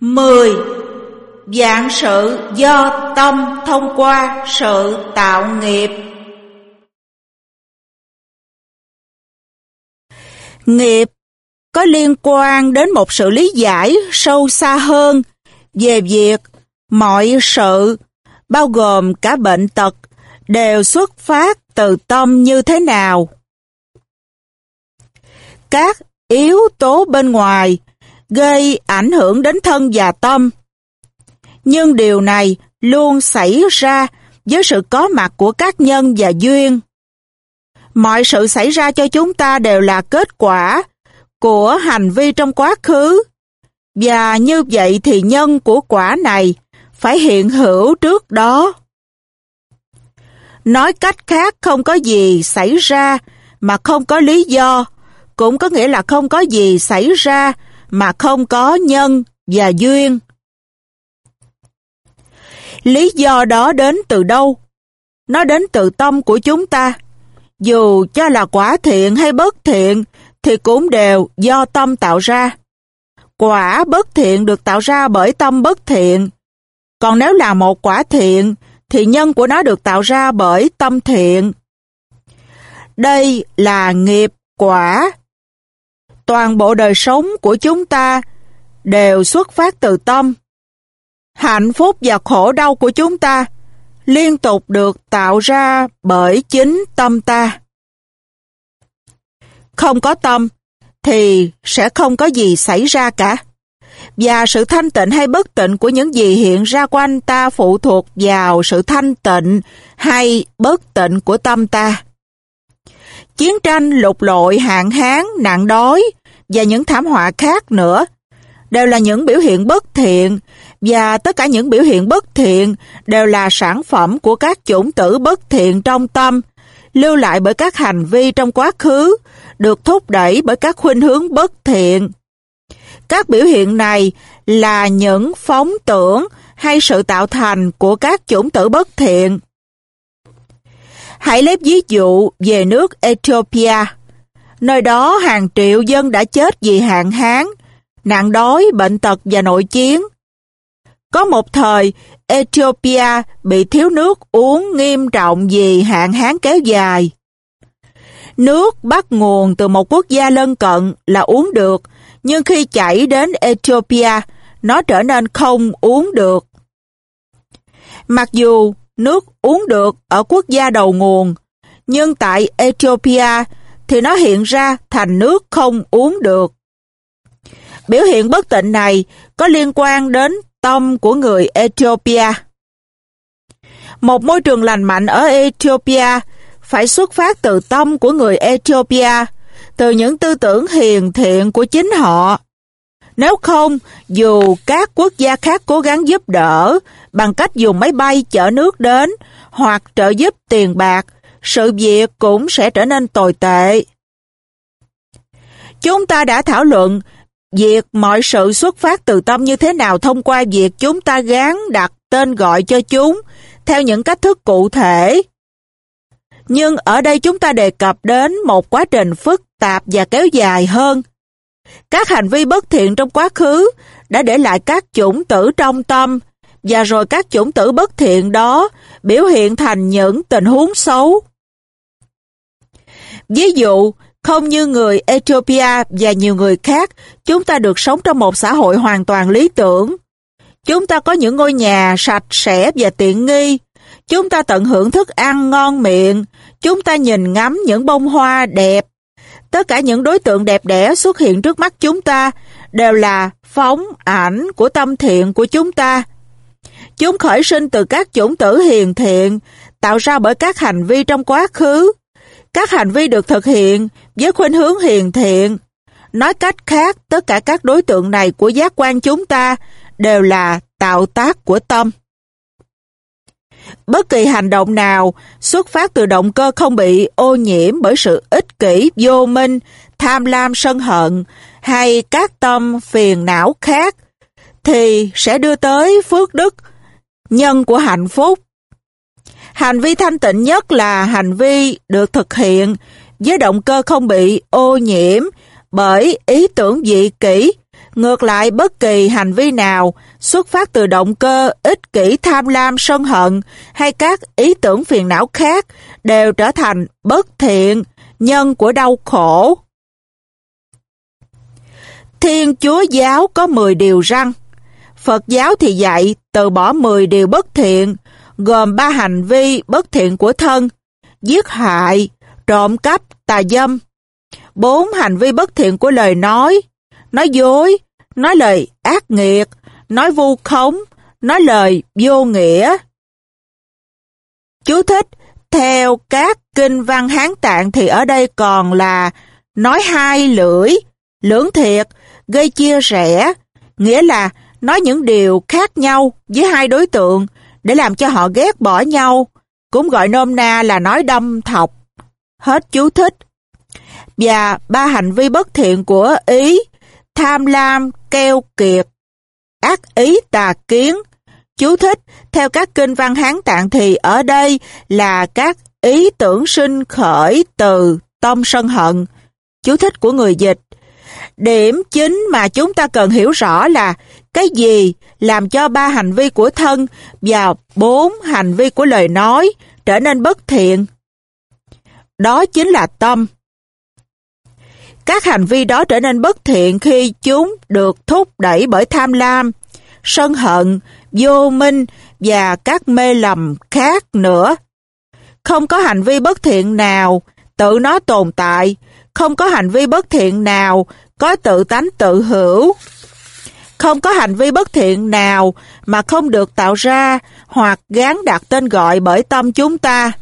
10. Dạng sự do tâm thông qua sự tạo nghiệp Nghiệp có liên quan đến một sự lý giải sâu xa hơn về việc mọi sự, bao gồm cả bệnh tật, đều xuất phát từ tâm như thế nào. Các yếu tố bên ngoài gây ảnh hưởng đến thân và tâm. Nhưng điều này luôn xảy ra với sự có mặt của các nhân và duyên. Mọi sự xảy ra cho chúng ta đều là kết quả của hành vi trong quá khứ. Và như vậy thì nhân của quả này phải hiện hữu trước đó. Nói cách khác không có gì xảy ra mà không có lý do, cũng có nghĩa là không có gì xảy ra mà không có nhân và duyên. Lý do đó đến từ đâu? Nó đến từ tâm của chúng ta. Dù cho là quả thiện hay bất thiện, thì cũng đều do tâm tạo ra. Quả bất thiện được tạo ra bởi tâm bất thiện. Còn nếu là một quả thiện, thì nhân của nó được tạo ra bởi tâm thiện. Đây là nghiệp quả. Toàn bộ đời sống của chúng ta đều xuất phát từ tâm. Hạnh phúc và khổ đau của chúng ta liên tục được tạo ra bởi chính tâm ta. Không có tâm thì sẽ không có gì xảy ra cả. Và sự thanh tịnh hay bất tịnh của những gì hiện ra quanh ta phụ thuộc vào sự thanh tịnh hay bất tịnh của tâm ta. Chiến tranh, lục lội, hạn hán, nạn đói và những thảm họa khác nữa đều là những biểu hiện bất thiện và tất cả những biểu hiện bất thiện đều là sản phẩm của các chủng tử bất thiện trong tâm, lưu lại bởi các hành vi trong quá khứ, được thúc đẩy bởi các khuynh hướng bất thiện. Các biểu hiện này là những phóng tưởng hay sự tạo thành của các chủng tử bất thiện. Hãy lấy ví dụ về nước Ethiopia. Nơi đó hàng triệu dân đã chết vì hạn hán, nạn đói, bệnh tật và nội chiến. Có một thời, Ethiopia bị thiếu nước uống nghiêm trọng vì hạn hán kéo dài. Nước bắt nguồn từ một quốc gia lân cận là uống được, nhưng khi chảy đến Ethiopia, nó trở nên không uống được. Mặc dù nước uống được ở quốc gia đầu nguồn, nhưng tại Ethiopia thì nó hiện ra thành nước không uống được. Biểu hiện bất tịnh này có liên quan đến tâm của người Ethiopia. Một môi trường lành mạnh ở Ethiopia phải xuất phát từ tâm của người Ethiopia, từ những tư tưởng hiền thiện của chính họ. Nếu không, dù các quốc gia khác cố gắng giúp đỡ bằng cách dùng máy bay chở nước đến hoặc trợ giúp tiền bạc, sự việc cũng sẽ trở nên tồi tệ. Chúng ta đã thảo luận việc mọi sự xuất phát từ tâm như thế nào thông qua việc chúng ta gán đặt tên gọi cho chúng theo những cách thức cụ thể. Nhưng ở đây chúng ta đề cập đến một quá trình phức tạp và kéo dài hơn. Các hành vi bất thiện trong quá khứ đã để lại các chủng tử trong tâm và rồi các chủng tử bất thiện đó biểu hiện thành những tình huống xấu. Ví dụ, không như người Ethiopia và nhiều người khác, chúng ta được sống trong một xã hội hoàn toàn lý tưởng. Chúng ta có những ngôi nhà sạch sẽ và tiện nghi. Chúng ta tận hưởng thức ăn ngon miệng. Chúng ta nhìn ngắm những bông hoa đẹp. Tất cả những đối tượng đẹp đẽ xuất hiện trước mắt chúng ta đều là phóng ảnh của tâm thiện của chúng ta. Chúng khởi sinh từ các chủng tử hiền thiện, tạo ra bởi các hành vi trong quá khứ. Các hành vi được thực hiện với khuynh hướng hiền thiện. Nói cách khác, tất cả các đối tượng này của giác quan chúng ta đều là tạo tác của tâm. Bất kỳ hành động nào xuất phát từ động cơ không bị ô nhiễm bởi sự ích kỷ, vô minh, tham lam, sân hận hay các tâm phiền não khác thì sẽ đưa tới phước đức, nhân của hạnh phúc. Hành vi thanh tịnh nhất là hành vi được thực hiện với động cơ không bị ô nhiễm bởi ý tưởng dị kỷ Ngược lại, bất kỳ hành vi nào xuất phát từ động cơ ích kỷ tham lam sân hận hay các ý tưởng phiền não khác đều trở thành bất thiện, nhân của đau khổ. Thiên Chúa giáo có 10 điều răng. Phật giáo thì dạy từ bỏ 10 điều bất thiện, gồm ba hành vi bất thiện của thân, giết hại, trộm cắp, tà dâm. Bốn hành vi bất thiện của lời nói, nói dối, nói lời ác nghiệt, nói vu khống, nói lời vô nghĩa. Chú thích, theo các kinh văn Hán Tạng thì ở đây còn là nói hai lưỡi, lưỡng thiệt, gây chia rẽ, nghĩa là nói những điều khác nhau với hai đối tượng để làm cho họ ghét bỏ nhau, cũng gọi nôm na là nói đâm thọc. Hết chú thích. Và ba hành vi bất thiện của Ý, tham lam, keo kiệt, ác ý tà kiến. Chú thích, theo các kinh văn Hán Tạng thì ở đây là các ý tưởng sinh khởi từ tâm sân hận. Chú thích của người dịch. Điểm chính mà chúng ta cần hiểu rõ là cái gì làm cho ba hành vi của thân và bốn hành vi của lời nói trở nên bất thiện. Đó chính là tâm. Các hành vi đó trở nên bất thiện khi chúng được thúc đẩy bởi tham lam, sân hận, vô minh và các mê lầm khác nữa. Không có hành vi bất thiện nào tự nó tồn tại, không có hành vi bất thiện nào có tự tánh tự hữu. Không có hành vi bất thiện nào mà không được tạo ra hoặc gán đặt tên gọi bởi tâm chúng ta.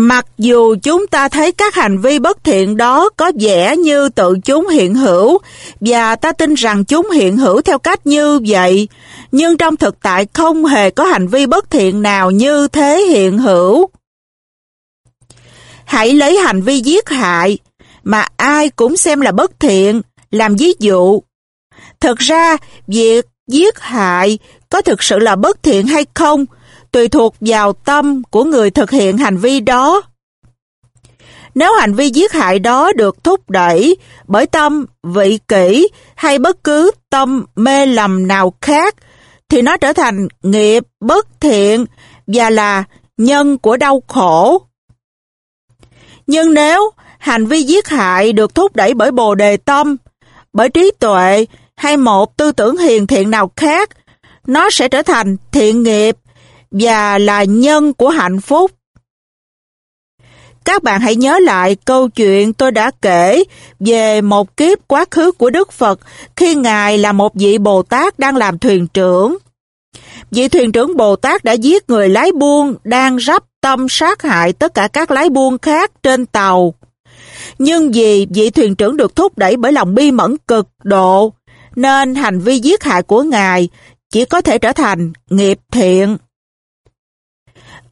Mặc dù chúng ta thấy các hành vi bất thiện đó có vẻ như tự chúng hiện hữu và ta tin rằng chúng hiện hữu theo cách như vậy, nhưng trong thực tại không hề có hành vi bất thiện nào như thế hiện hữu. Hãy lấy hành vi giết hại mà ai cũng xem là bất thiện, làm ví dụ. Thực ra, việc giết hại có thực sự là bất thiện hay không tùy thuộc vào tâm của người thực hiện hành vi đó. Nếu hành vi giết hại đó được thúc đẩy bởi tâm vị kỷ hay bất cứ tâm mê lầm nào khác, thì nó trở thành nghiệp bất thiện và là nhân của đau khổ. Nhưng nếu hành vi giết hại được thúc đẩy bởi bồ đề tâm, bởi trí tuệ hay một tư tưởng hiền thiện nào khác, nó sẽ trở thành thiện nghiệp và là nhân của hạnh phúc. Các bạn hãy nhớ lại câu chuyện tôi đã kể về một kiếp quá khứ của Đức Phật khi Ngài là một vị Bồ Tát đang làm thuyền trưởng. Vị thuyền trưởng Bồ Tát đã giết người lái buôn đang rắp tâm sát hại tất cả các lái buôn khác trên tàu. Nhưng vì vị thuyền trưởng được thúc đẩy bởi lòng bi mẫn cực độ, nên hành vi giết hại của Ngài chỉ có thể trở thành nghiệp thiện.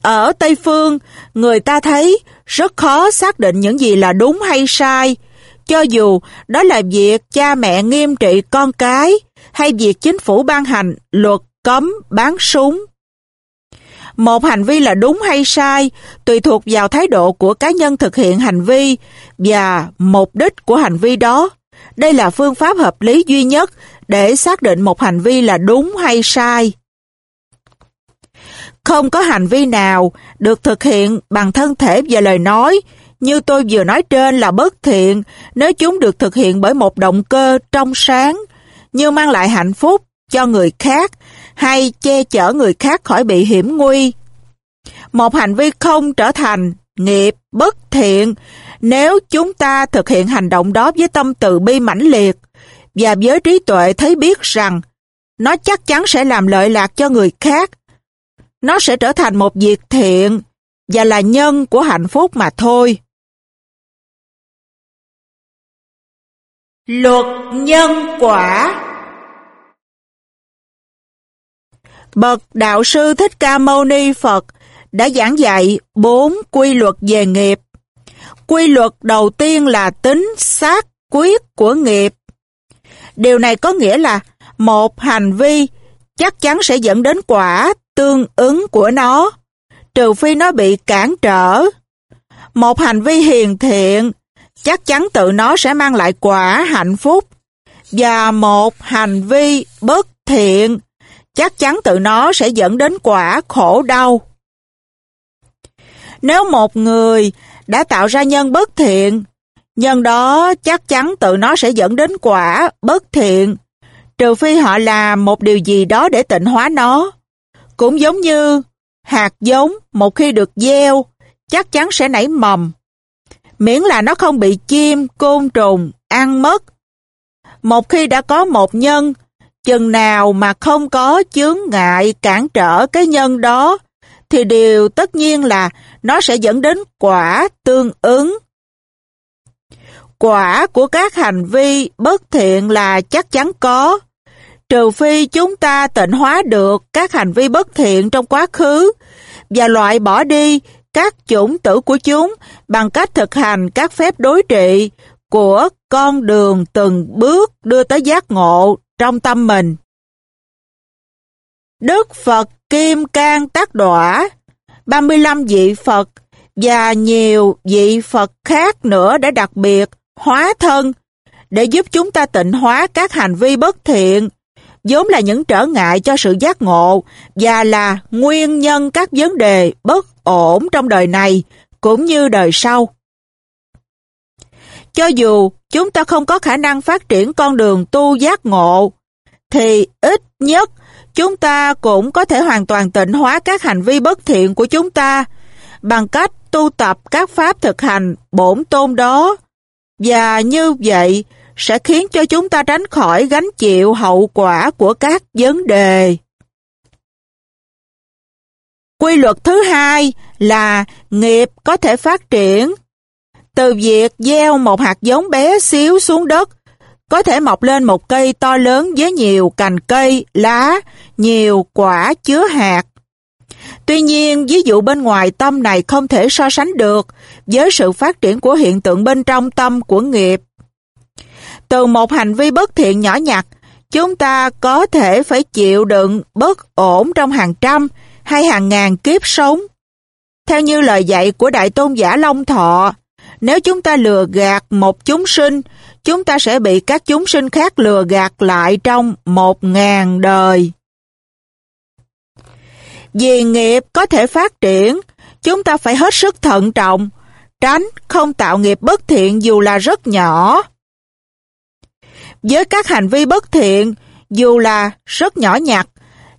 Ở Tây Phương, người ta thấy rất khó xác định những gì là đúng hay sai, cho dù đó là việc cha mẹ nghiêm trị con cái hay việc chính phủ ban hành luật cấm bán súng. Một hành vi là đúng hay sai tùy thuộc vào thái độ của cá nhân thực hiện hành vi và mục đích của hành vi đó. Đây là phương pháp hợp lý duy nhất để xác định một hành vi là đúng hay sai. Không có hành vi nào được thực hiện bằng thân thể và lời nói như tôi vừa nói trên là bất thiện nếu chúng được thực hiện bởi một động cơ trong sáng, như mang lại hạnh phúc cho người khác hay che chở người khác khỏi bị hiểm nguy. Một hành vi không trở thành nghiệp bất thiện nếu chúng ta thực hiện hành động đó với tâm từ bi mãnh liệt và với trí tuệ thấy biết rằng nó chắc chắn sẽ làm lợi lạc cho người khác. Nó sẽ trở thành một việc thiện và là nhân của hạnh phúc mà thôi. Luật nhân quả Bậc Đạo sư Thích Ca Mâu Ni Phật đã giảng dạy bốn quy luật về nghiệp. Quy luật đầu tiên là tính xác quyết của nghiệp. Điều này có nghĩa là một hành vi chắc chắn sẽ dẫn đến quả tương ứng của nó, trừ phi nó bị cản trở. Một hành vi hiền thiện chắc chắn tự nó sẽ mang lại quả hạnh phúc, Và một hành vi bất thiện chắc chắn tự nó sẽ dẫn đến quả khổ đau. Nếu một người đã tạo ra nhân bất thiện, nhân đó chắc chắn tự nó sẽ dẫn đến quả bất thiện, trừ phi họ làm một điều gì đó để tịnh hóa nó. Cũng giống như hạt giống một khi được gieo, chắc chắn sẽ nảy mầm. Miễn là nó không bị chim, côn trùng, ăn mất. Một khi đã có một nhân, chừng nào mà không có chướng ngại cản trở cái nhân đó, thì điều tất nhiên là nó sẽ dẫn đến quả tương ứng. Quả của các hành vi bất thiện là chắc chắn có, trừ phi chúng ta tịnh hóa được các hành vi bất thiện trong quá khứ và loại bỏ đi các chủng tử của chúng bằng cách thực hành các phép đối trị của con đường từng bước đưa tới giác ngộ trong tâm mình. Đức Phật Kim Cang Tác Đỏa, 35 vị Phật và nhiều vị Phật khác nữa đã đặc biệt hóa thân để giúp chúng ta tịnh hóa các hành vi bất thiện, vốn là những trở ngại cho sự giác ngộ và là nguyên nhân các vấn đề bất ổn trong đời này cũng như đời sau. Cho dù chúng ta không có khả năng phát triển con đường tu giác ngộ, thì ít nhất chúng ta cũng có thể hoàn toàn tịnh hóa các hành vi bất thiện của chúng ta bằng cách tu tập các pháp thực hành bổn tôn đó. Và như vậy sẽ khiến cho chúng ta tránh khỏi gánh chịu hậu quả của các vấn đề. Quy luật thứ hai là nghiệp có thể phát triển. Từ việc gieo một hạt giống bé xíu xuống đất, có thể mọc lên một cây to lớn với nhiều cành cây, lá, nhiều quả chứa hạt. Tuy nhiên, ví dụ bên ngoài tâm này không thể so sánh được với sự phát triển của hiện tượng bên trong tâm của nghiệp. Từ một hành vi bất thiện nhỏ nhặt, chúng ta có thể phải chịu đựng bất ổn trong hàng trăm hay hàng ngàn kiếp sống. Theo như lời dạy của Đại Tôn giả Long Thọ, nếu chúng ta lừa gạt một chúng sinh, chúng ta sẽ bị các chúng sinh khác lừa gạt lại trong một ngàn đời. Vì nghiệp có thể phát triển, chúng ta phải hết sức thận trọng, tránh không tạo nghiệp bất thiện dù là rất nhỏ. Với các hành vi bất thiện, dù là rất nhỏ nhặt,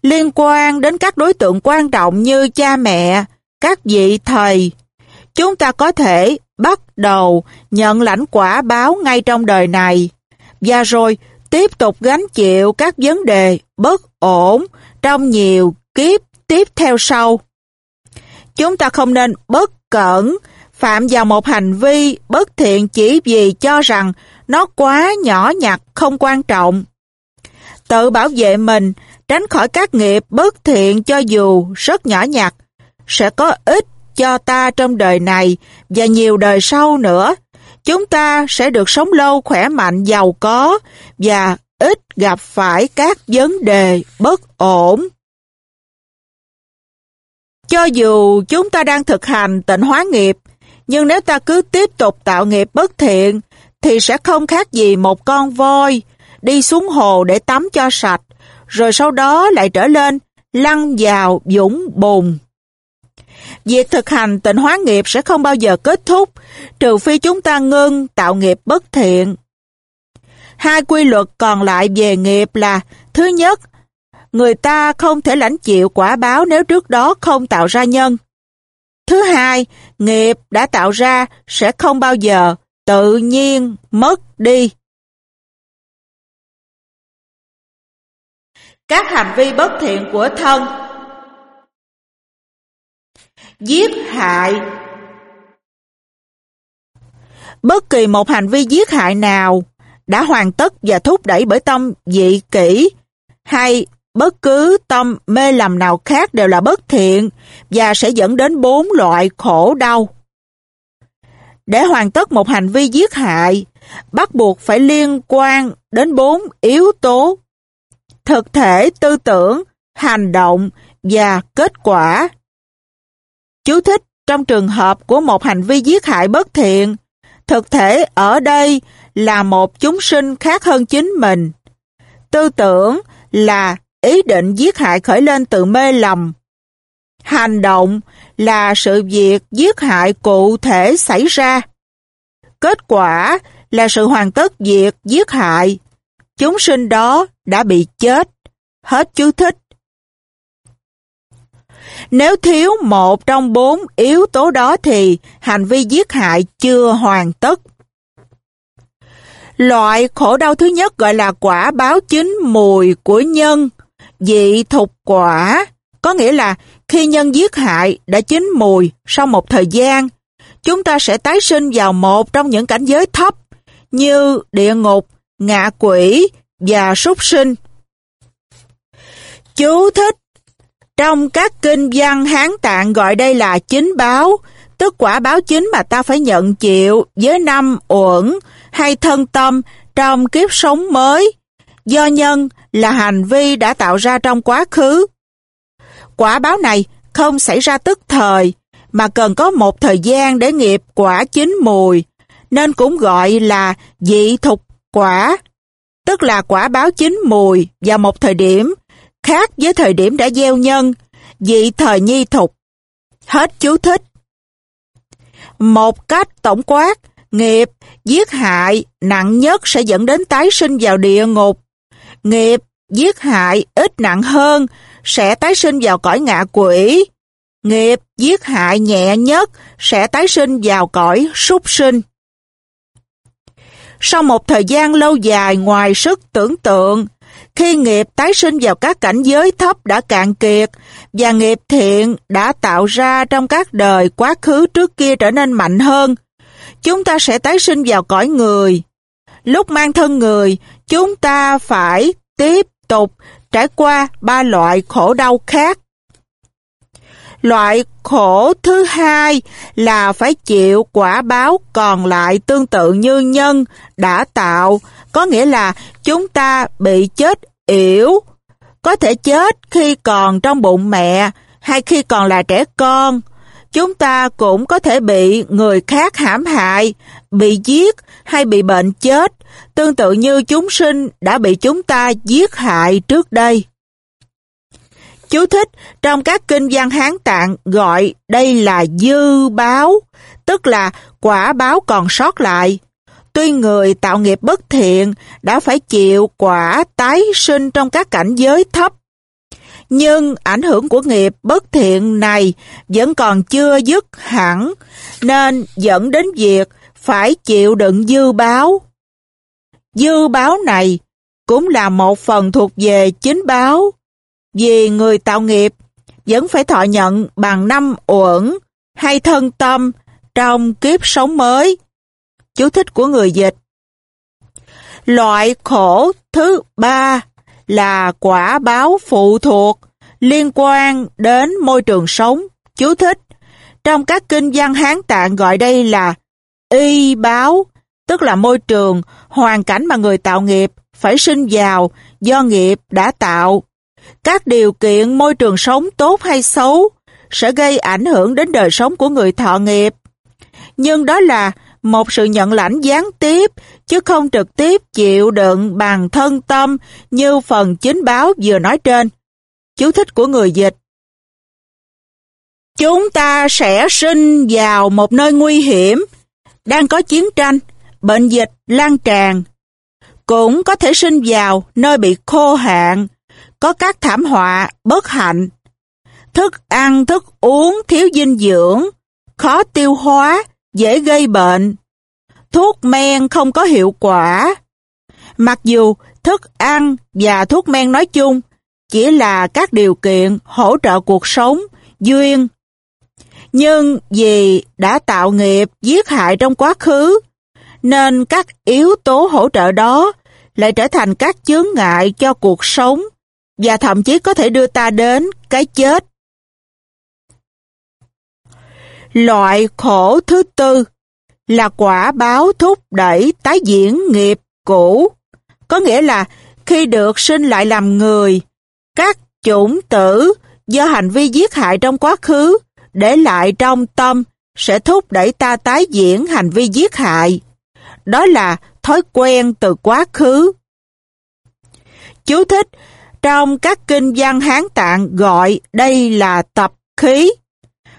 liên quan đến các đối tượng quan trọng như cha mẹ, các vị thầy, chúng ta có thể bắt đầu nhận lãnh quả báo ngay trong đời này, và rồi tiếp tục gánh chịu các vấn đề bất ổn trong nhiều kiếp tiếp theo sau. Chúng ta không nên bất cẩn, phạm vào một hành vi bất thiện chỉ vì cho rằng nó quá nhỏ nhặt, không quan trọng. Tự bảo vệ mình, tránh khỏi các nghiệp bất thiện cho dù rất nhỏ nhặt, sẽ có ích cho ta trong đời này và nhiều đời sau nữa. Chúng ta sẽ được sống lâu, khỏe mạnh, giàu có và ít gặp phải các vấn đề bất ổn. Cho dù chúng ta đang thực hành tịnh hóa nghiệp, nhưng nếu ta cứ tiếp tục tạo nghiệp bất thiện, thì sẽ không khác gì một con voi đi xuống hồ để tắm cho sạch, rồi sau đó lại trở lên lăn vào dũng bùn. Việc thực hành tịnh hóa nghiệp sẽ không bao giờ kết thúc, trừ phi chúng ta ngưng tạo nghiệp bất thiện. Hai quy luật còn lại về nghiệp là Thứ nhất, người ta không thể lãnh chịu quả báo nếu trước đó không tạo ra nhân. Thứ hai, nghiệp đã tạo ra sẽ không bao giờ tự nhiên mất đi. Các hành vi bất thiện của thân Giết hại Bất kỳ một hành vi giết hại nào đã hoàn tất và thúc đẩy bởi tâm dị kỷ hay bất cứ tâm mê lầm nào khác đều là bất thiện và sẽ dẫn đến bốn loại khổ đau. Để hoàn tất một hành vi giết hại, bắt buộc phải liên quan đến bốn yếu tố. Thực thể, tư tưởng, hành động và kết quả. Chú thích trong trường hợp của một hành vi giết hại bất thiện, Thực thể ở đây là một chúng sinh khác hơn chính mình. Tư tưởng là ý định giết hại khởi lên từ mê lầm. Hành động là sự việc giết hại cụ thể xảy ra. Kết quả là sự hoàn tất việc giết hại. Chúng sinh đó đã bị chết. Hết chú thích. Nếu thiếu một trong bốn yếu tố đó thì hành vi giết hại chưa hoàn tất. Loại khổ đau thứ nhất gọi là quả báo chính mùi của nhân, dị thục quả, có nghĩa là khi nhân giết hại đã chín mùi sau một thời gian, chúng ta sẽ tái sinh vào một trong những cảnh giới thấp như địa ngục, ngạ quỷ và súc sinh. Chú thích Trong các kinh văn Hán Tạng gọi đây là chính báo, tức quả báo chính mà ta phải nhận chịu với năm uẩn hay thân tâm trong kiếp sống mới, do nhân là hành vi đã tạo ra trong quá khứ. Quả báo này không xảy ra tức thời, mà cần có một thời gian để nghiệp quả chín mùi, nên cũng gọi là dị thục quả, tức là quả báo chín mùi vào một thời điểm khác với thời điểm đã gieo nhân, dị thời nhi thục. Hết chú thích. Một cách tổng quát, nghiệp giết hại nặng nhất sẽ dẫn đến tái sinh vào địa ngục. Nghiệp giết hại ít nặng hơn sẽ tái sinh vào cõi ngạ quỷ. Nghiệp giết hại nhẹ nhất sẽ tái sinh vào cõi súc sinh. Sau một thời gian lâu dài ngoài sức tưởng tượng, khi nghiệp tái sinh vào các cảnh giới thấp đã cạn kiệt và nghiệp thiện đã tạo ra trong các đời quá khứ trước kia trở nên mạnh hơn, chúng ta sẽ tái sinh vào cõi người. Lúc mang thân người, chúng ta phải tiếp tục trải qua ba loại khổ đau khác. Loại khổ thứ hai là phải chịu quả báo còn lại tương tự như nhân đã tạo, có nghĩa là chúng ta bị chết yểu, có thể chết khi còn trong bụng mẹ hay khi còn là trẻ con. Chúng ta cũng có thể bị người khác hãm hại, bị giết hay bị bệnh chết, tương tự như chúng sinh đã bị chúng ta giết hại trước đây. Chú thích, trong các kinh văn Hán Tạng gọi đây là dư báo, tức là quả báo còn sót lại. Tuy người tạo nghiệp bất thiện đã phải chịu quả tái sinh trong các cảnh giới thấp, nhưng ảnh hưởng của nghiệp bất thiện này vẫn còn chưa dứt hẳn, nên dẫn đến việc phải chịu đựng dư báo. Dư báo này cũng là một phần thuộc về chính báo, vì người tạo nghiệp vẫn phải thọ nhận bằng năm uẩn hay thân tâm trong kiếp sống mới. Chú thích của người dịch Loại khổ thứ ba là quả báo phụ thuộc liên quan đến môi trường sống. Chú thích Trong các kinh văn Hán Tạng gọi đây là y báo, tức là môi trường, hoàn cảnh mà người tạo nghiệp phải sinh vào do nghiệp đã tạo. Các điều kiện môi trường sống tốt hay xấu sẽ gây ảnh hưởng đến đời sống của người thọ nghiệp. Nhưng đó là một sự nhận lãnh gián tiếp, chứ không trực tiếp chịu đựng bằng thân tâm như phần chính báo vừa nói trên. Chú thích của người dịch Chúng ta sẽ sinh vào một nơi nguy hiểm, đang có chiến tranh, bệnh dịch lan tràn. Cũng có thể sinh vào nơi bị khô hạn, có các thảm họa, bất hạnh. Thức ăn, thức uống thiếu dinh dưỡng, khó tiêu hóa, dễ gây bệnh. Thuốc men không có hiệu quả. Mặc dù thức ăn và thuốc men nói chung chỉ là các điều kiện hỗ trợ cuộc sống, duyên. Nhưng vì đã tạo nghiệp giết hại trong quá khứ, nên các yếu tố hỗ trợ đó lại trở thành các chướng ngại cho cuộc sống và thậm chí có thể đưa ta đến cái chết. Loại khổ thứ tư là quả báo thúc đẩy tái diễn nghiệp cũ. Có nghĩa là khi được sinh lại làm người, các chủng tử do hành vi giết hại trong quá khứ để lại trong tâm sẽ thúc đẩy ta tái diễn hành vi giết hại. Đó là thói quen từ quá khứ. Chú thích, trong các kinh văn Hán Tạng gọi đây là tập khí.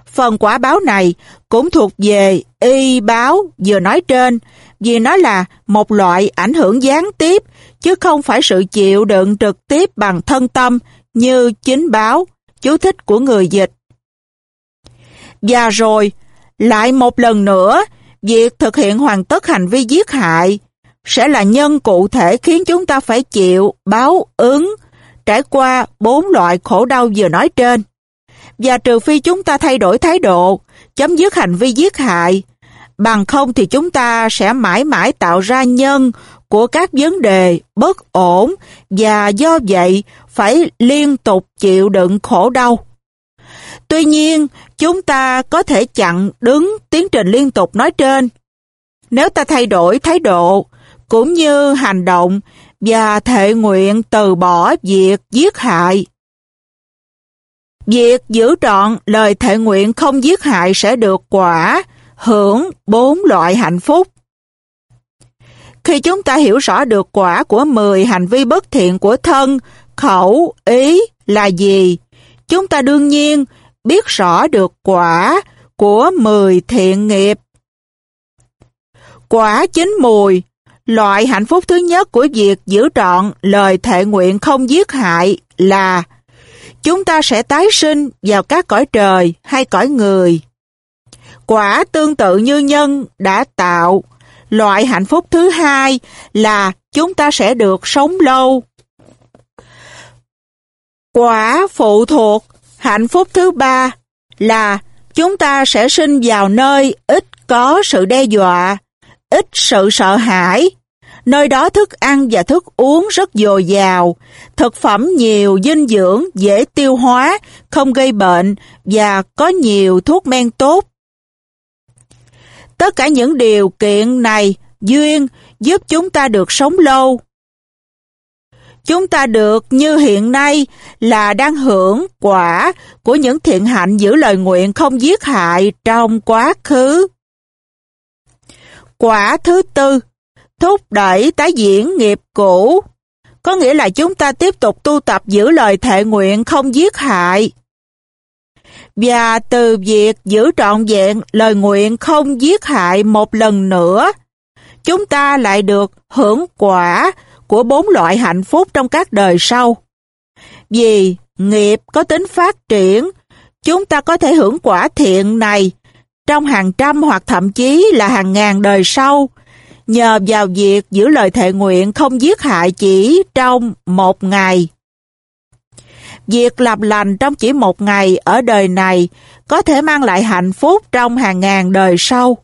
Phần quả báo này cũng thuộc về y báo vừa nói trên, vì nó là một loại ảnh hưởng gián tiếp, chứ không phải sự chịu đựng trực tiếp bằng thân tâm như chính báo, chú thích của người dịch. Và rồi, lại một lần nữa, việc thực hiện hoàn tất hành vi giết hại sẽ là nhân cụ thể khiến chúng ta phải chịu báo ứng, trải qua bốn loại khổ đau vừa nói trên. Và trừ phi chúng ta thay đổi thái độ, chấm dứt hành vi giết hại, bằng không thì chúng ta sẽ mãi mãi tạo ra nhân của các vấn đề bất ổn và do vậy phải liên tục chịu đựng khổ đau. Tuy nhiên, chúng ta có thể chặn đứng tiến trình liên tục nói trên. Nếu ta thay đổi thái độ, cũng như hành động và thệ nguyện từ bỏ việc giết hại. Việc giữ trọn lời thệ nguyện không giết hại sẽ được quả, hưởng bốn loại hạnh phúc. Khi chúng ta hiểu rõ được quả của 10 hành vi bất thiện của thân, khẩu, ý là gì, chúng ta đương nhiên biết rõ được quả của 10 thiện nghiệp. Quả chín mùi, loại hạnh phúc thứ nhất của việc giữ trọn lời thệ nguyện không giết hại là chúng ta sẽ tái sinh vào các cõi trời hay cõi người. Quả tương tự như nhân đã tạo, loại hạnh phúc thứ hai là chúng ta sẽ được sống lâu. Quả phụ thuộc Hạnh phúc thứ ba là chúng ta sẽ sinh vào nơi ít có sự đe dọa, ít sự sợ hãi. Nơi đó thức ăn và thức uống rất dồi dào, thực phẩm nhiều dinh dưỡng, dễ tiêu hóa, không gây bệnh và có nhiều thuốc men tốt. Tất cả những điều kiện này duyên giúp chúng ta được sống lâu, Chúng ta được như hiện nay là đang hưởng quả của những thiện hạnh giữ lời nguyện không giết hại trong quá khứ. Quả thứ tư, thúc đẩy tái diễn nghiệp cũ, có nghĩa là chúng ta tiếp tục tu tập giữ lời thệ nguyện không giết hại. Và từ việc giữ trọn vẹn lời nguyện không giết hại một lần nữa, chúng ta lại được hưởng quả của bốn loại hạnh phúc trong các đời sau. Vì nghiệp có tính phát triển, chúng ta có thể hưởng quả thiện này trong hàng trăm hoặc thậm chí là hàng ngàn đời sau, nhờ vào việc giữ lời thệ nguyện không giết hại chỉ trong một ngày. Việc làm lành trong chỉ một ngày ở đời này có thể mang lại hạnh phúc trong hàng ngàn đời sau.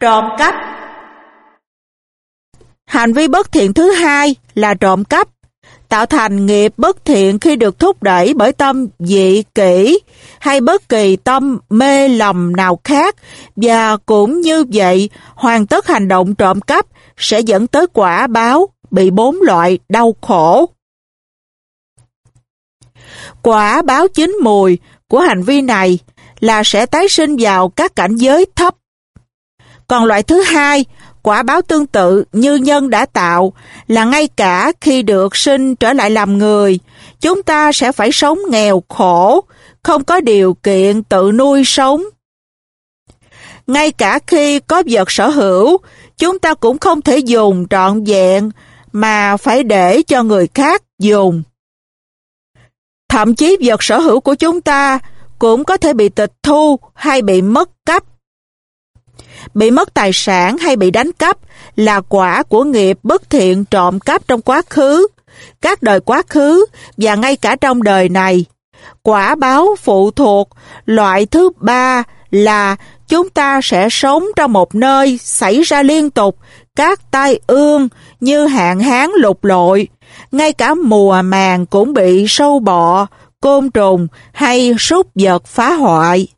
Trộm cắp Hành vi bất thiện thứ hai là trộm cắp, tạo thành nghiệp bất thiện khi được thúc đẩy bởi tâm dị kỷ hay bất kỳ tâm mê lầm nào khác và cũng như vậy hoàn tất hành động trộm cắp sẽ dẫn tới quả báo bị bốn loại đau khổ. Quả báo chín mùi của hành vi này là sẽ tái sinh vào các cảnh giới thấp. Còn loại thứ hai Quả báo tương tự như nhân đã tạo là ngay cả khi được sinh trở lại làm người, chúng ta sẽ phải sống nghèo khổ, không có điều kiện tự nuôi sống. Ngay cả khi có vật sở hữu, chúng ta cũng không thể dùng trọn vẹn mà phải để cho người khác dùng. Thậm chí vật sở hữu của chúng ta cũng có thể bị tịch thu hay bị mất cắp Bị mất tài sản hay bị đánh cắp là quả của nghiệp bất thiện trộm cắp trong quá khứ, các đời quá khứ và ngay cả trong đời này. Quả báo phụ thuộc loại thứ ba là chúng ta sẽ sống trong một nơi xảy ra liên tục các tai ương như hạn hán lục lội, ngay cả mùa màng cũng bị sâu bọ, côn trùng hay súc vật phá hoại.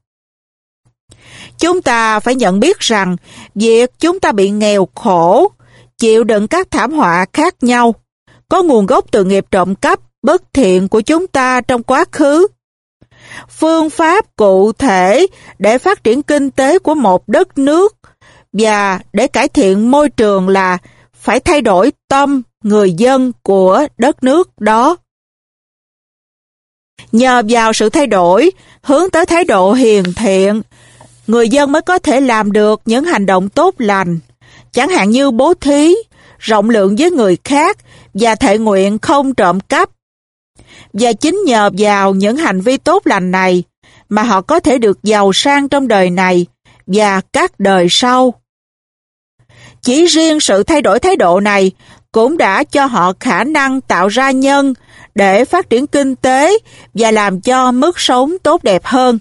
Chúng ta phải nhận biết rằng việc chúng ta bị nghèo khổ, chịu đựng các thảm họa khác nhau, có nguồn gốc từ nghiệp trộm cắp, bất thiện của chúng ta trong quá khứ. phương pháp cụ thể để phát triển kinh tế của một đất nước và để cải thiện môi trường là phải thay đổi tâm người dân của đất nước đó. Nhờ vào sự thay đổi, hướng tới thái độ hiền thiện, người dân mới có thể làm được những hành động tốt lành, chẳng hạn như bố thí, rộng lượng với người khác và thệ nguyện không trộm cắp. Và chính nhờ vào những hành vi tốt lành này mà họ có thể được giàu sang trong đời này và các đời sau. Chỉ riêng sự thay đổi thái độ này cũng đã cho họ khả năng tạo ra nhân để phát triển kinh tế và làm cho mức sống tốt đẹp hơn.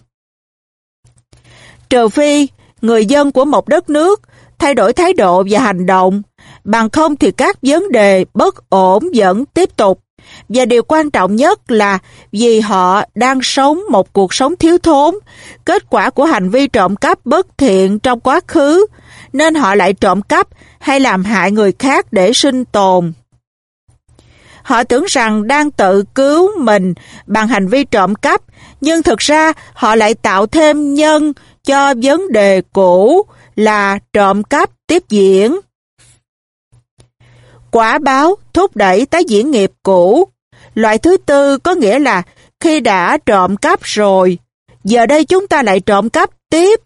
Trừ phi, người dân của một đất nước thay đổi thái độ và hành động, bằng không thì các vấn đề bất ổn vẫn tiếp tục. Và điều quan trọng nhất là vì họ đang sống một cuộc sống thiếu thốn, kết quả của hành vi trộm cắp bất thiện trong quá khứ, nên họ lại trộm cắp hay làm hại người khác để sinh tồn. Họ tưởng rằng đang tự cứu mình bằng hành vi trộm cắp, nhưng thực ra họ lại tạo thêm nhân cho vấn đề cũ là trộm cắp tiếp diễn. Quả báo thúc đẩy tái diễn nghiệp cũ. Loại thứ tư có nghĩa là khi đã trộm cắp rồi, giờ đây chúng ta lại trộm cắp tiếp,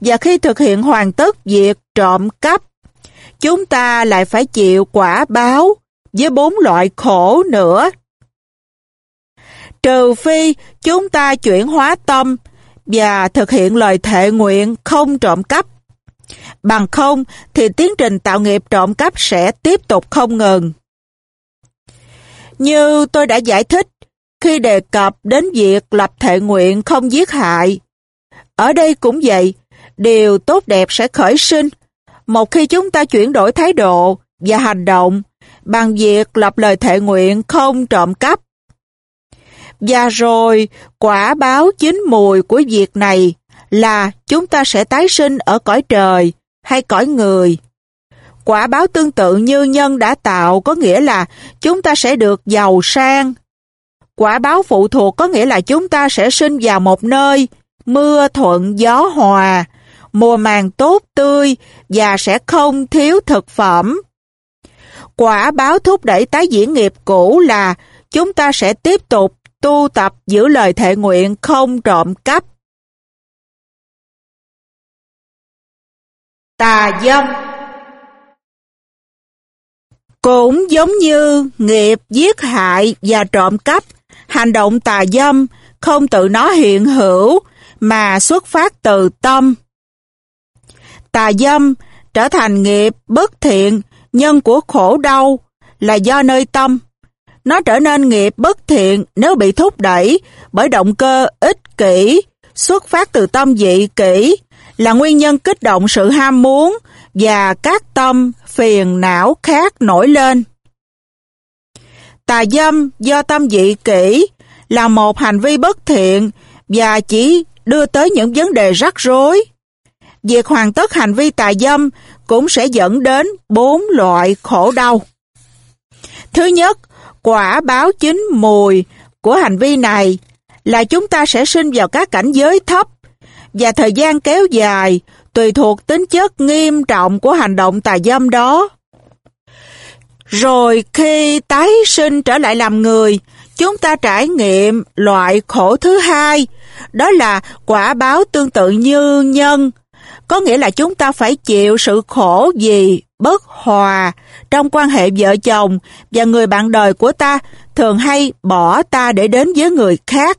và khi thực hiện hoàn tất việc trộm cắp, chúng ta lại phải chịu quả báo với bốn loại khổ nữa. Trừ phi chúng ta chuyển hóa tâm và thực hiện lời thệ nguyện không trộm cắp. Bằng không thì tiến trình tạo nghiệp trộm cắp sẽ tiếp tục không ngừng. Như tôi đã giải thích khi đề cập đến việc lập thệ nguyện không giết hại. Ở đây cũng vậy, điều tốt đẹp sẽ khởi sinh một khi chúng ta chuyển đổi thái độ và hành động bằng việc lập lời thệ nguyện không trộm cắp. Và rồi, quả báo chín mùi của việc này là chúng ta sẽ tái sinh ở cõi trời hay cõi người. Quả báo tương tự như nhân đã tạo có nghĩa là chúng ta sẽ được giàu sang. Quả báo phụ thuộc có nghĩa là chúng ta sẽ sinh vào một nơi mưa thuận gió hòa, mùa màng tốt tươi và sẽ không thiếu thực phẩm. Quả báo thúc đẩy tái diễn nghiệp cũ là chúng ta sẽ tiếp tục tu tập giữ lời thệ nguyện không trộm cắp. Tà dâm Cũng giống như nghiệp giết hại và trộm cắp, hành động tà dâm không tự nó hiện hữu mà xuất phát từ tâm. Tà dâm trở thành nghiệp bất thiện, nhân của khổ đau là do nơi tâm. Nó trở nên nghiệp bất thiện nếu bị thúc đẩy bởi động cơ ích kỷ, xuất phát từ tâm dị kỷ, là nguyên nhân kích động sự ham muốn và các tâm phiền não khác nổi lên. Tà dâm do tâm dị kỷ là một hành vi bất thiện và chỉ đưa tới những vấn đề rắc rối. Việc hoàn tất hành vi tà dâm cũng sẽ dẫn đến bốn loại khổ đau. Thứ nhất, quả báo chín mùi của hành vi này là chúng ta sẽ sinh vào các cảnh giới thấp và thời gian kéo dài tùy thuộc tính chất nghiêm trọng của hành động tà dâm đó. Rồi khi tái sinh trở lại làm người, chúng ta trải nghiệm loại khổ thứ hai, đó là quả báo tương tự như nhân, có nghĩa là chúng ta phải chịu sự khổ gì? Bất hòa trong quan hệ vợ chồng và người bạn đời của ta thường hay bỏ ta để đến với người khác.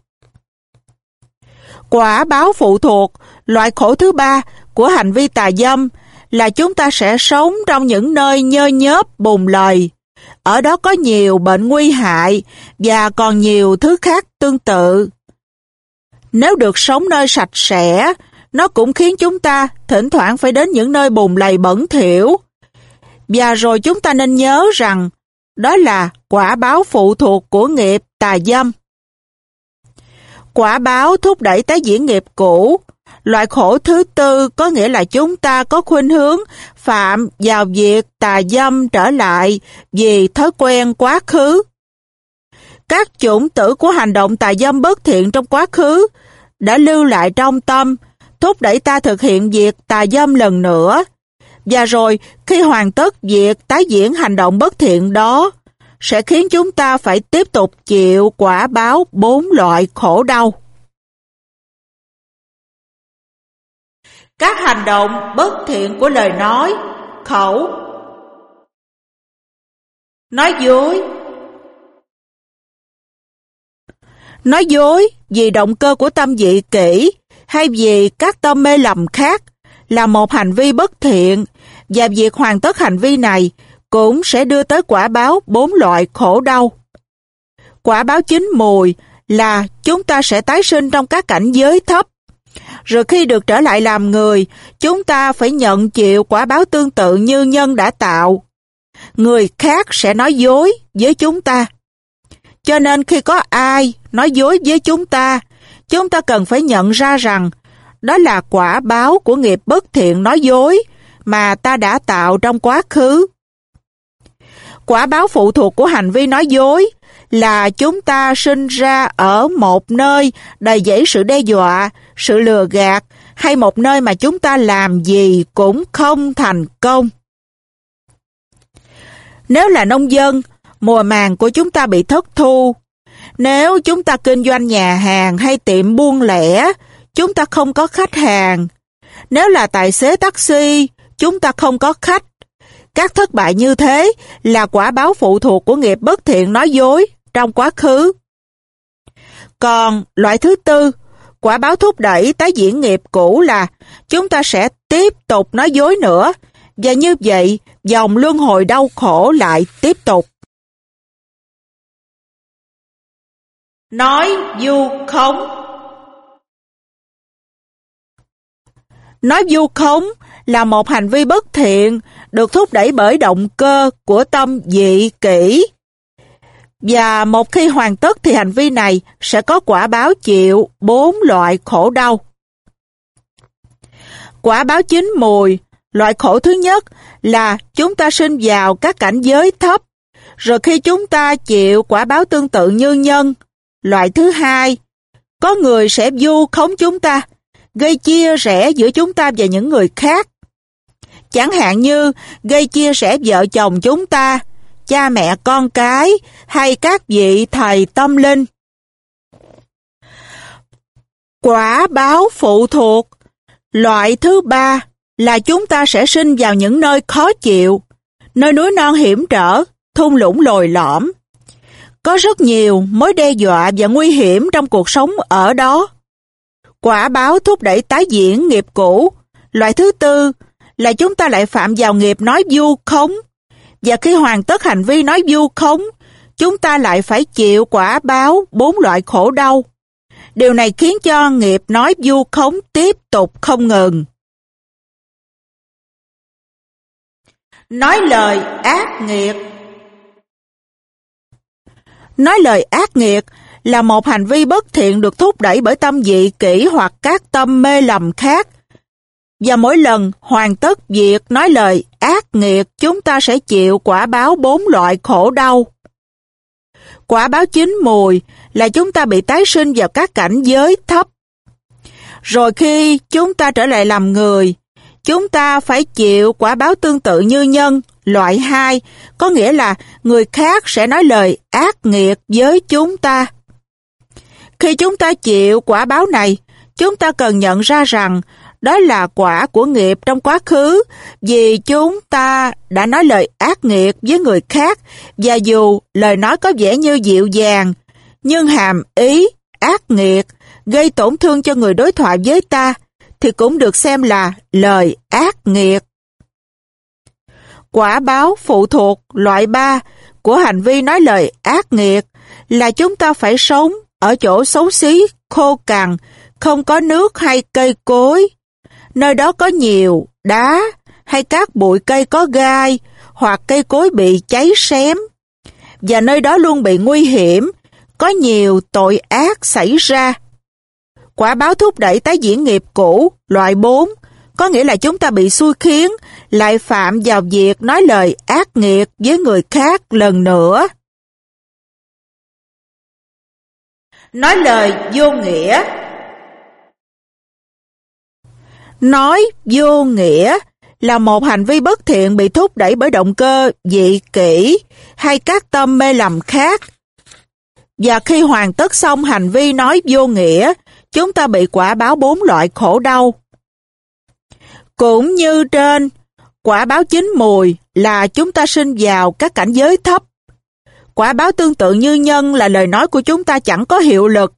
Quả báo phụ thuộc, loại khổ thứ ba của hành vi tà dâm là chúng ta sẽ sống trong những nơi nhơ nhớp bùng lầy. Ở đó có nhiều bệnh nguy hại và còn nhiều thứ khác tương tự. Nếu được sống nơi sạch sẽ, nó cũng khiến chúng ta thỉnh thoảng phải đến những nơi bùn lầy bẩn thỉu. Và rồi chúng ta nên nhớ rằng đó là quả báo phụ thuộc của nghiệp tà dâm. Quả báo thúc đẩy tái diễn nghiệp cũ. Loại khổ thứ tư có nghĩa là chúng ta có khuynh hướng phạm vào việc tà dâm trở lại vì thói quen quá khứ. Các chủng tử của hành động tà dâm bất thiện trong quá khứ đã lưu lại trong tâm, thúc đẩy ta thực hiện việc tà dâm lần nữa. Và rồi, khi hoàn tất việc tái diễn hành động bất thiện đó, sẽ khiến chúng ta phải tiếp tục chịu quả báo bốn loại khổ đau. Các hành động bất thiện của lời nói, khẩu, nói dối, nói dối vì động cơ của tâm dị kỹ hay vì các tâm mê lầm khác là một hành vi bất thiện và việc hoàn tất hành vi này cũng sẽ đưa tới quả báo bốn loại khổ đau. Quả báo chín mùi là chúng ta sẽ tái sinh trong các cảnh giới thấp. Rồi khi được trở lại làm người, chúng ta phải nhận chịu quả báo tương tự như nhân đã tạo. Người khác sẽ nói dối với chúng ta. Cho nên khi có ai nói dối với chúng ta, chúng ta cần phải nhận ra rằng đó là quả báo của nghiệp bất thiện nói dối mà ta đã tạo trong quá khứ. Quả báo phụ thuộc của hành vi nói dối là chúng ta sinh ra ở một nơi đầy dẫy sự đe dọa, sự lừa gạt hay một nơi mà chúng ta làm gì cũng không thành công. Nếu là nông dân, mùa màng của chúng ta bị thất thu. Nếu chúng ta kinh doanh nhà hàng hay tiệm buôn lẻ, chúng ta không có khách hàng. Nếu là tài xế taxi, chúng ta không có khách. Các thất bại như thế là quả báo phụ thuộc của nghiệp bất thiện nói dối trong quá khứ. Còn loại thứ tư, quả báo thúc đẩy tái diễn nghiệp cũ là chúng ta sẽ tiếp tục nói dối nữa và như vậy dòng luân hồi đau khổ lại tiếp tục. Nói du khống Nói vu khống là một hành vi bất thiện được thúc đẩy bởi động cơ của tâm dị kỷ. Và một khi hoàn tất thì hành vi này sẽ có quả báo chịu bốn loại khổ đau. Quả báo chín mùi, loại khổ thứ nhất là chúng ta sinh vào các cảnh giới thấp, rồi khi chúng ta chịu quả báo tương tự như nhân. Loại thứ hai, có người sẽ du khống chúng ta, gây chia rẽ giữa chúng ta và những người khác. Chẳng hạn như gây chia rẽ vợ chồng chúng ta, cha mẹ con cái hay các vị thầy tâm linh. Quả báo phụ thuộc Loại thứ ba là chúng ta sẽ sinh vào những nơi khó chịu, nơi núi non hiểm trở, thung lũng lồi lõm. Có rất nhiều mối đe dọa và nguy hiểm trong cuộc sống ở đó. Quả báo thúc đẩy tái diễn nghiệp cũ. Loại thứ tư là chúng ta lại phạm vào nghiệp nói vu khống. Và khi hoàn tất hành vi nói vu khống, chúng ta lại phải chịu quả báo bốn loại khổ đau. Điều này khiến cho nghiệp nói vu khống tiếp tục không ngừng. Nói lời ác nghiệt Nói lời ác nghiệt là một hành vi bất thiện được thúc đẩy bởi tâm dị kỷ hoặc các tâm mê lầm khác. Và mỗi lần hoàn tất việc nói lời ác nghiệt, chúng ta sẽ chịu quả báo bốn loại khổ đau. Quả báo chín mùi là chúng ta bị tái sinh vào các cảnh giới thấp. Rồi khi chúng ta trở lại làm người, chúng ta phải chịu quả báo tương tự như nhân, loại 2, có nghĩa là người khác sẽ nói lời ác nghiệt với chúng ta. Khi chúng ta chịu quả báo này, chúng ta cần nhận ra rằng đó là quả của nghiệp trong quá khứ vì chúng ta đã nói lời ác nghiệt với người khác và dù lời nói có vẻ như dịu dàng, nhưng hàm ý, ác nghiệt, gây tổn thương cho người đối thoại với ta thì cũng được xem là lời ác nghiệt. Quả báo phụ thuộc loại 3 của hành vi nói lời ác nghiệt là chúng ta phải sống ở chỗ xấu xí, khô cằn, không có nước hay cây cối. Nơi đó có nhiều đá hay các bụi cây có gai hoặc cây cối bị cháy xém. Và nơi đó luôn bị nguy hiểm, có nhiều tội ác xảy ra. Quả báo thúc đẩy tái diễn nghiệp cũ, loại 4, có nghĩa là chúng ta bị xui khiến, lại phạm vào việc nói lời ác nghiệt với người khác lần nữa. Nói lời vô nghĩa Nói vô nghĩa là một hành vi bất thiện bị thúc đẩy bởi động cơ dị kỷ hay các tâm mê lầm khác. Và khi hoàn tất xong hành vi nói vô nghĩa, chúng ta bị quả báo bốn loại khổ đau. Cũng như trên, quả báo chín mùi là chúng ta sinh vào các cảnh giới thấp. Quả báo tương tự như nhân là lời nói của chúng ta chẳng có hiệu lực.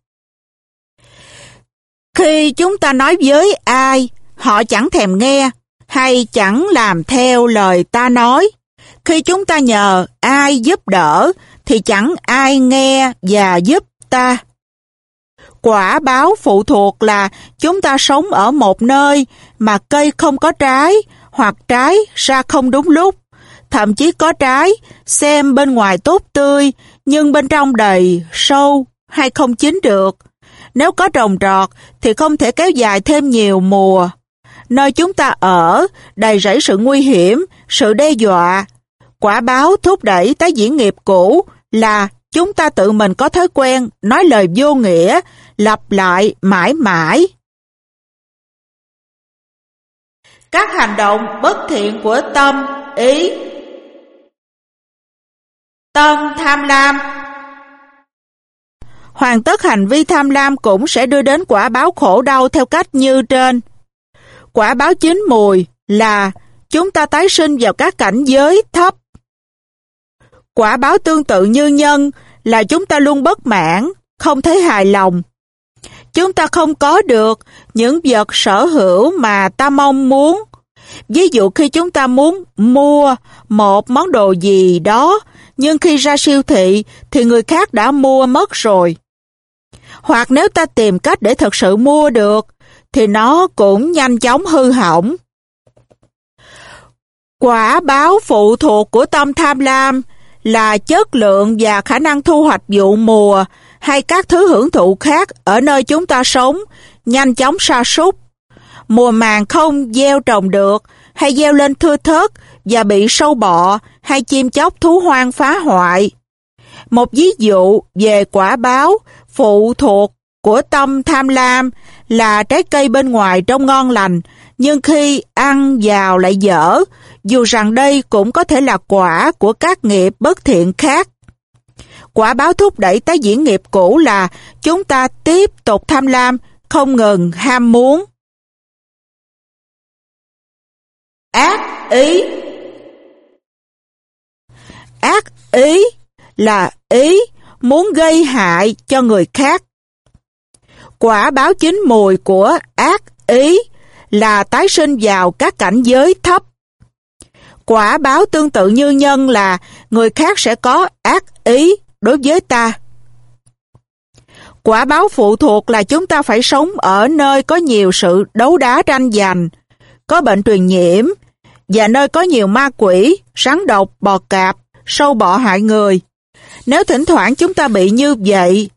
Khi chúng ta nói với ai, họ chẳng thèm nghe, hay chẳng làm theo lời ta nói. Khi chúng ta nhờ ai giúp đỡ, thì chẳng ai nghe và giúp ta. Quả báo phụ thuộc là chúng ta sống ở một nơi mà cây không có trái, hoặc trái ra không đúng lúc. Thậm chí có trái, xem bên ngoài tốt tươi, nhưng bên trong đầy, sâu hay không chín được. Nếu có trồng trọt thì không thể kéo dài thêm nhiều mùa. Nơi chúng ta ở đầy rẫy sự nguy hiểm, sự đe dọa. Quả báo thúc đẩy tái diễn nghiệp cũ là chúng ta tự mình có thói quen nói lời vô nghĩa, lặp lại mãi mãi. Các hành động bất thiện của tâm, ý Tâm tham lam Hoàn tất hành vi tham lam cũng sẽ đưa đến quả báo khổ đau theo cách như trên. Quả báo chín mùi là chúng ta tái sinh vào các cảnh giới thấp. Quả báo tương tự như nhân là chúng ta luôn bất mãn, không thấy hài lòng. Chúng ta không có được những vật sở hữu mà ta mong muốn. Ví dụ khi chúng ta muốn mua một món đồ gì đó, nhưng khi ra siêu thị thì người khác đã mua mất rồi. Hoặc nếu ta tìm cách để thật sự mua được, thì nó cũng nhanh chóng hư hỏng. Quả báo phụ thuộc của tâm tham lam là chất lượng và khả năng thu hoạch vụ mùa hay các thứ hưởng thụ khác ở nơi chúng ta sống nhanh chóng sa sút. Mùa màng không gieo trồng được hay gieo lên thưa thớt và bị sâu bọ hay chim chóc thú hoang phá hoại. Một ví dụ về quả báo phụ thuộc của tâm tham lam là trái cây bên ngoài trông ngon lành, nhưng khi ăn vào lại dở, dù rằng đây cũng có thể là quả của các nghiệp bất thiện khác. Quả báo thúc đẩy tái diễn nghiệp cũ là chúng ta tiếp tục tham lam, không ngừng ham muốn. Ác ý Ác ý là ý muốn gây hại cho người khác. Quả báo chín mùi của ác ý là tái sinh vào các cảnh giới thấp. Quả báo tương tự như nhân là người khác sẽ có ác ý đối với ta. Quả báo phụ thuộc là chúng ta phải sống ở nơi có nhiều sự đấu đá tranh giành, có bệnh truyền nhiễm, và nơi có nhiều ma quỷ, rắn độc, bò cạp, sâu bọ hại người. Nếu thỉnh thoảng chúng ta bị như vậy,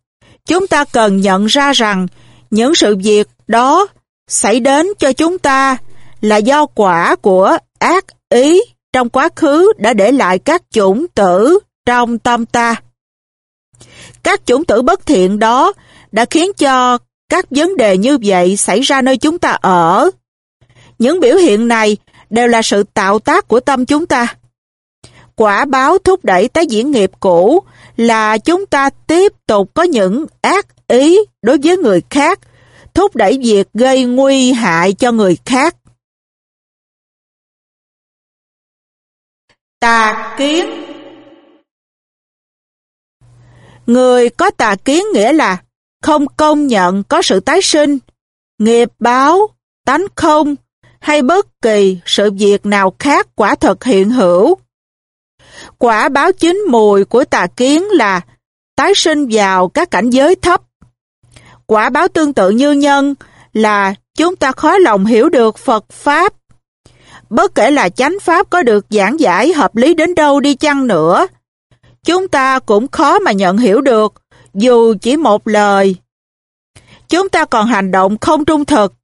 chúng ta cần nhận ra rằng những sự việc đó xảy đến cho chúng ta là do quả của ác ý trong quá khứ đã để lại các chủng tử trong tâm ta. Các chủng tử bất thiện đó đã khiến cho các vấn đề như vậy xảy ra nơi chúng ta ở. Những biểu hiện này đều là sự tạo tác của tâm chúng ta. Quả báo thúc đẩy tái diễn nghiệp cũ là chúng ta tiếp tục có những ác ý đối với người khác, thúc đẩy việc gây nguy hại cho người khác. Tà kiến Người có tà kiến nghĩa là không công nhận có sự tái sinh, nghiệp báo, tánh không hay bất kỳ sự việc nào khác quả thật hiện hữu. Quả báo chín mùi của tà kiến là tái sinh vào các cảnh giới thấp. Quả báo tương tự như nhân là chúng ta khó lòng hiểu được Phật Pháp. Bất kể là chánh Pháp có được giảng giải hợp lý đến đâu đi chăng nữa, chúng ta cũng khó mà nhận hiểu được dù chỉ một lời. Chúng ta còn hành động không trung thực,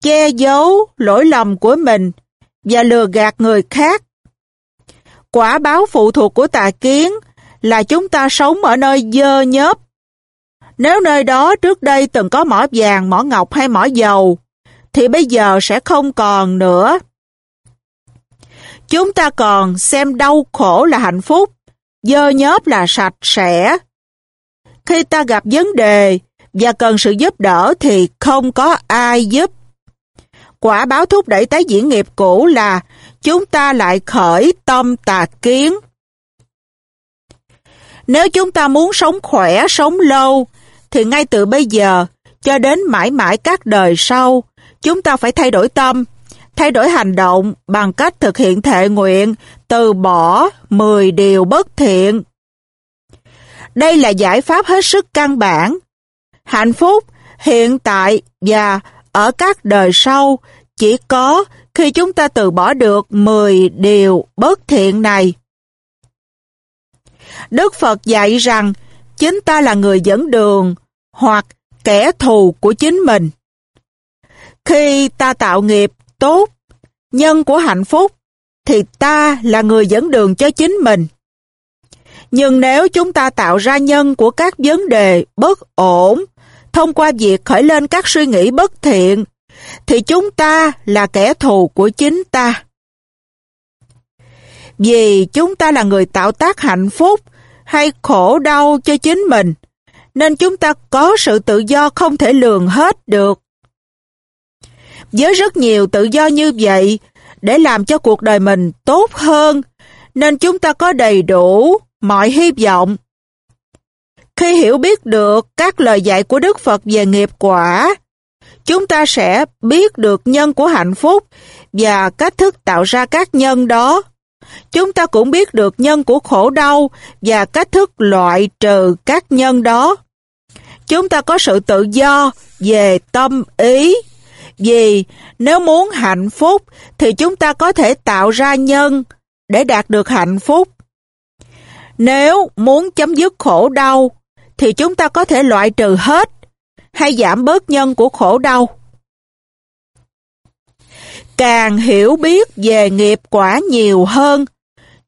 che giấu lỗi lầm của mình và lừa gạt người khác. Quả báo phụ thuộc của tà kiến là chúng ta sống ở nơi dơ nhớp. Nếu nơi đó trước đây từng có mỏ vàng, mỏ ngọc hay mỏ dầu, thì bây giờ sẽ không còn nữa. Chúng ta còn xem đau khổ là hạnh phúc, dơ nhớp là sạch sẽ. Khi ta gặp vấn đề và cần sự giúp đỡ thì không có ai giúp. Quả báo thúc đẩy tái diễn nghiệp cũ là chúng ta lại khởi tâm tà kiến. Nếu chúng ta muốn sống khỏe, sống lâu, thì ngay từ bây giờ cho đến mãi mãi các đời sau, chúng ta phải thay đổi tâm, thay đổi hành động bằng cách thực hiện thệ nguyện, từ bỏ 10 điều bất thiện. Đây là giải pháp hết sức căn bản. Hạnh phúc hiện tại và ở các đời sau chỉ có khi chúng ta từ bỏ được 10 điều bất thiện này. Đức Phật dạy rằng chính ta là người dẫn đường hoặc kẻ thù của chính mình. Khi ta tạo nghiệp tốt, nhân của hạnh phúc, thì ta là người dẫn đường cho chính mình. Nhưng nếu chúng ta tạo ra nhân của các vấn đề bất ổn, thông qua việc khởi lên các suy nghĩ bất thiện, thì chúng ta là kẻ thù của chính ta. Vì chúng ta là người tạo tác hạnh phúc hay khổ đau cho chính mình, nên chúng ta có sự tự do không thể lường hết được. Với rất nhiều tự do như vậy, để làm cho cuộc đời mình tốt hơn, nên chúng ta có đầy đủ mọi hy vọng. Khi hiểu biết được các lời dạy của Đức Phật về nghiệp quả, chúng ta sẽ biết được nhân của hạnh phúc và cách thức tạo ra các nhân đó. Chúng ta cũng biết được nhân của khổ đau và cách thức loại trừ các nhân đó. Chúng ta có sự tự do về tâm ý. Vì nếu muốn hạnh phúc thì chúng ta có thể tạo ra nhân để đạt được hạnh phúc. Nếu muốn chấm dứt khổ đau thì chúng ta có thể loại trừ hết hay giảm bớt nhân của khổ đau. Càng hiểu biết về nghiệp quả nhiều hơn,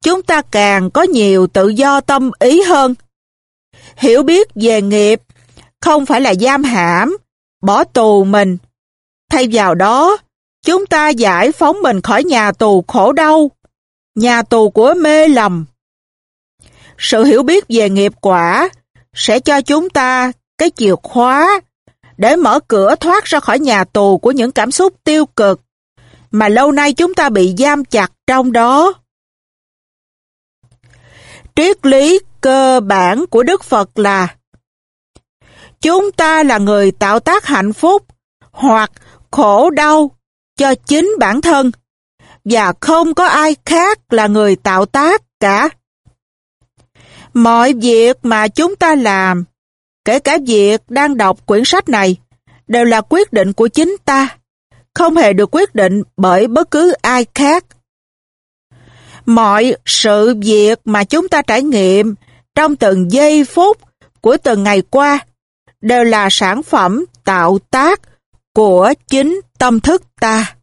chúng ta càng có nhiều tự do tâm ý hơn. Hiểu biết về nghiệp không phải là giam hãm, bỏ tù mình. Thay vào đó, chúng ta giải phóng mình khỏi nhà tù khổ đau, nhà tù của mê lầm. Sự hiểu biết về nghiệp quả sẽ cho chúng ta cái chìa khóa để mở cửa thoát ra khỏi nhà tù của những cảm xúc tiêu cực mà lâu nay chúng ta bị giam chặt trong đó. Triết lý cơ bản của Đức Phật là, Chúng ta là người tạo tác hạnh phúc hoặc khổ đau cho chính bản thân và không có ai khác là người tạo tác cả. Mọi việc mà chúng ta làm, kể cả việc đang đọc quyển sách này, đều là quyết định của chính ta, không hề được quyết định bởi bất cứ ai khác. Mọi sự việc mà chúng ta trải nghiệm trong từng giây phút của từng ngày qua đều là sản phẩm tạo tác của chính tâm thức ta.